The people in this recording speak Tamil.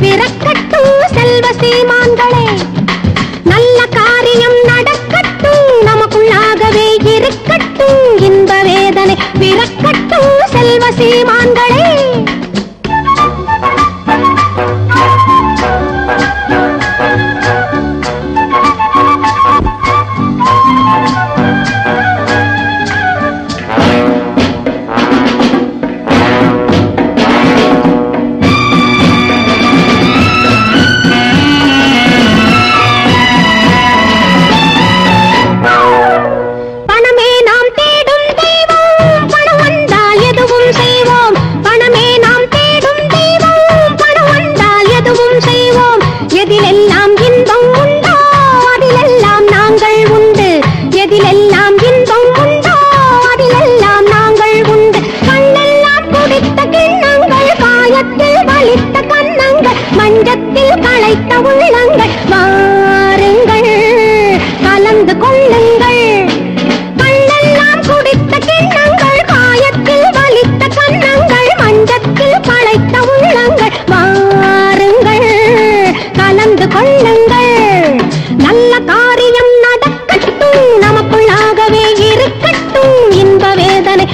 பிறக்கட்டும் செல்வ சீமான்களே. நல்ல காரியம் நடக்கட்டும் நமக்குள்ளாகவே இருக்கட்டும் இன்ப வேதனை. பிறக்கட்டும் செல்வ சீமான் மஞ்சத்தில் வலித்த கண்ணங்கள் மஞ்சத்தில் களைத்த உள்ளங்கள். வாருங்கள் கலந்து கொள்ளுங்கள். கண்ணெல்லாம் குடித்த கிண்ணங்கள் காயத்தில் வலித்த கண்ணங்கள் மஞ்சத்தில் களைத்த உள்ளங்கள். வாருங்கள் கலந்து கொள்ளுங்கள். நல்ல காரியம் நடக்கட்டும் நமக்குள்ளாகவே இருக்கட்டும். இன்ப வேதனை